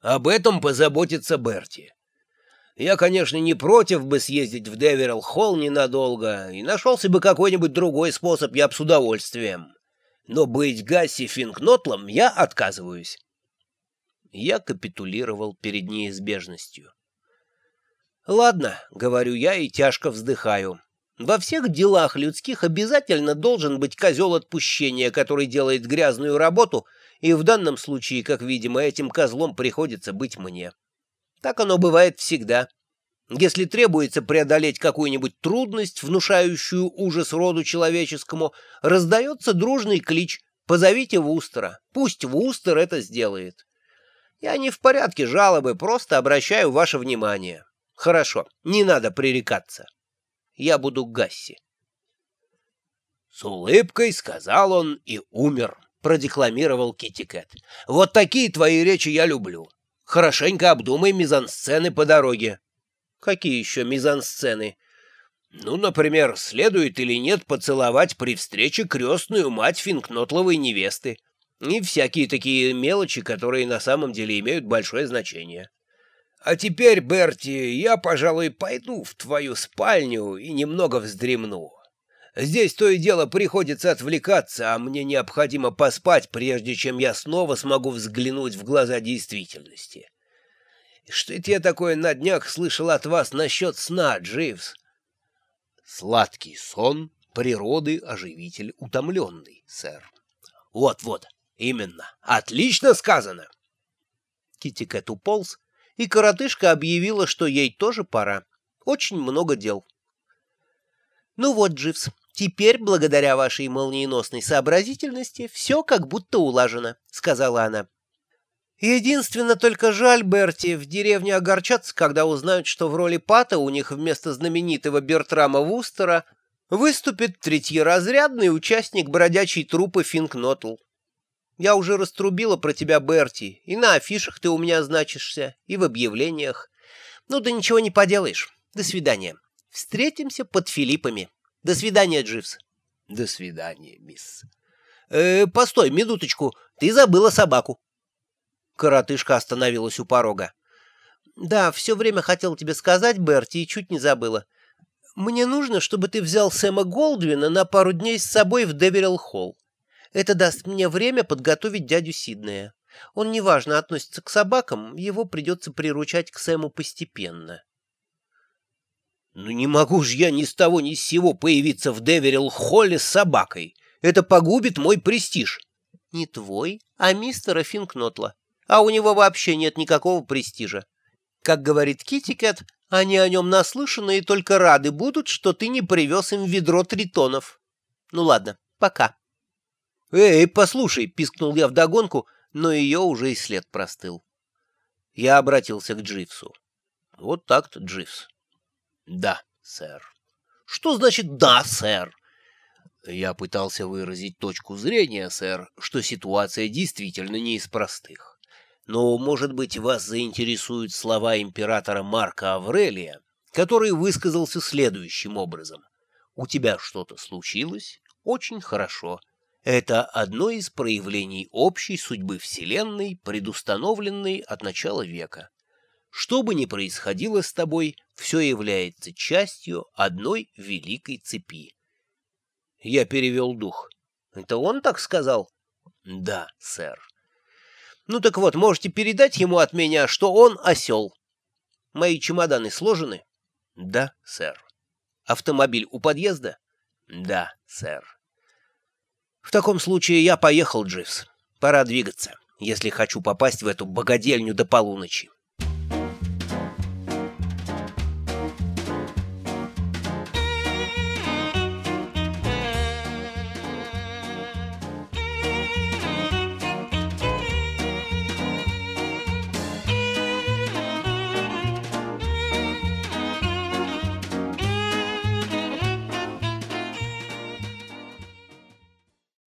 Об этом позаботится Берти. Я, конечно, не против бы съездить в Деверилл-Холл ненадолго, и нашелся бы какой-нибудь другой способ, я б с удовольствием. Но быть Гасси Финкнотлом я отказываюсь. Я капитулировал перед неизбежностью. «Ладно», — говорю я и тяжко вздыхаю. «Во всех делах людских обязательно должен быть козел отпущения, который делает грязную работу, и в данном случае, как видимо, этим козлом приходится быть мне». Так оно бывает всегда. Если требуется преодолеть какую-нибудь трудность, внушающую ужас роду человеческому, раздается дружный клич «Позовите Вустера». Пусть Вустер это сделает. Я не в порядке жалобы, просто обращаю ваше внимание. Хорошо, не надо пререкаться. Я буду Гасси. С улыбкой сказал он и умер, продекламировал Китикет. Вот такие твои речи я люблю. Хорошенько обдумай мизансцены по дороге. Какие еще мизансцены? Ну, например, следует или нет поцеловать при встрече крестную мать Финкнотловой невесты. И всякие такие мелочи, которые на самом деле имеют большое значение. А теперь, Берти, я, пожалуй, пойду в твою спальню и немного вздремну. Здесь то и дело приходится отвлекаться, а мне необходимо поспать, прежде чем я снова смогу взглянуть в глаза действительности. Что это я такое на днях слышал от вас насчет сна, Дживс? Сладкий сон природы оживитель утомленный, сэр. Вот-вот, именно. Отлично сказано. Китикет уполз, и коротышка объявила, что ей тоже пора. Очень много дел. Ну вот, Дживс, «Теперь, благодаря вашей молниеносной сообразительности, все как будто улажено», — сказала она. «Единственно только жаль, Берти, в деревне огорчатся, когда узнают, что в роли Пата у них вместо знаменитого Бертрама Вустера выступит третьеразрядный участник бродячей труппы Финкнотл. Я уже раструбила про тебя, Берти, и на афишах ты у меня значишься, и в объявлениях. Ну да ничего не поделаешь. До свидания. Встретимся под Филиппами». До свидания, Дживс. До свидания, мисс. Э, постой, минуточку. Ты забыла собаку. Коротышка остановилась у порога. Да, все время хотел тебе сказать, Берти, и чуть не забыла. Мне нужно, чтобы ты взял Сэма Голдвина на пару дней с собой в Деверилл-Холл. Это даст мне время подготовить дядю Сиднея. Он неважно относится к собакам, его придется приручать к Сэму постепенно. Ну не могу же я ни с того ни с сего появиться в Деверилл-Холле с собакой. Это погубит мой престиж. Не твой, а мистера Финкнотла. А у него вообще нет никакого престижа. Как говорит Китикет, они о нем наслышаны и только рады будут, что ты не привез им ведро тритонов. Ну ладно, пока. «Эй, послушай!» — пискнул я вдогонку, но ее уже и след простыл. Я обратился к Дживсу. Вот так-то, Дживс. «Да, сэр». «Что значит «да, сэр»?» Я пытался выразить точку зрения, сэр, что ситуация действительно не из простых. Но, может быть, вас заинтересуют слова императора Марка Аврелия, который высказался следующим образом. «У тебя что-то случилось? Очень хорошо. Это одно из проявлений общей судьбы Вселенной, предустановленной от начала века. Что бы ни происходило с тобой, все является частью одной великой цепи. Я перевел дух. Это он так сказал? Да, сэр. Ну так вот, можете передать ему от меня, что он осел. Мои чемоданы сложены? Да, сэр. Автомобиль у подъезда? Да, сэр. В таком случае я поехал, Дживс. Пора двигаться, если хочу попасть в эту богадельню до полуночи.